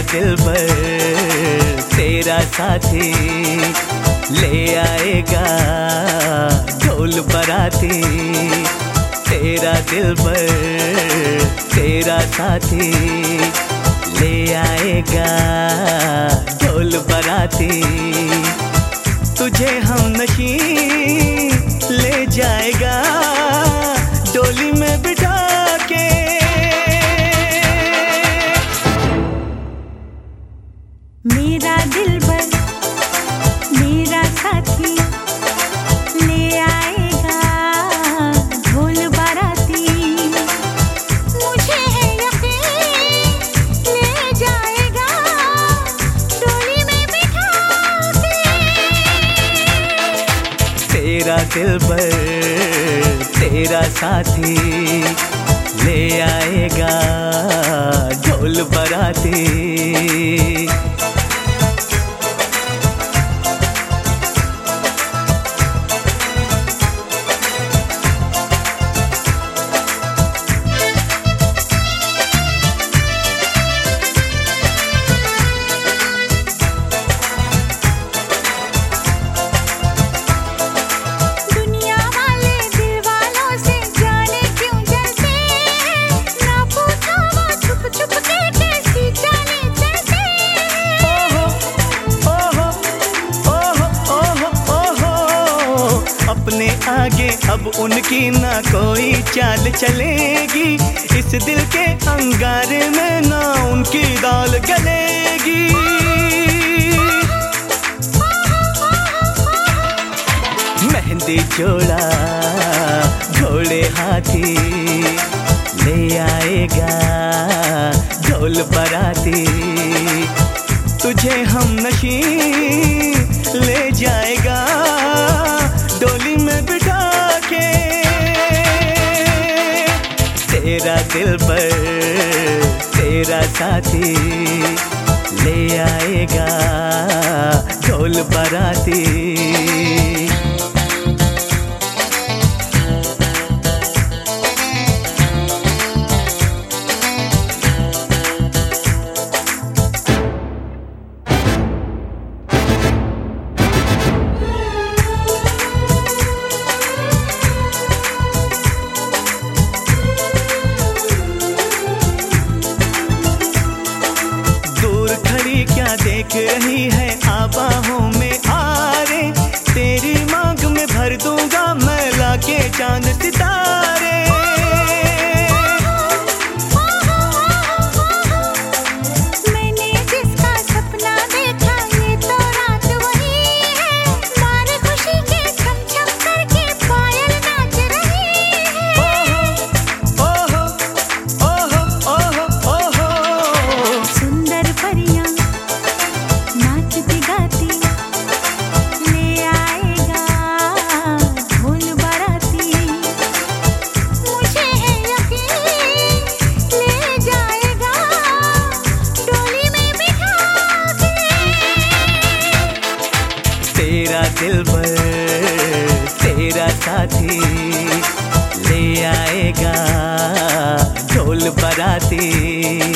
दिल पर तेरा साथी ले आएगा, ढोल बराती। तेरा दिल पर तेरा साथी ले आएगा, ढोल बराती। तुझे हम नशी ले जाएगा। तेरा दिल पर तेरा साथी ले आएगा ढोल बराती। अब उनकी ना कोई चाल चलेगी। इस दिल के अंगारे में ना उनकी दाल गलेगी। मेहंदी जोड़ा घोड़े हाथी, ले आएगा ढोल बराती। तुझे हम नशी ले जाएगा। तेरा दिल पर तेरा साथी ले आएगा ढोल बराती। देख रही है आबाहों में आ रे तेरी मांग में भर दूँगा मैं लाके चाँद सितारे। तेरा दिल भर तेरा साथी ले आएगा ढोल बराती।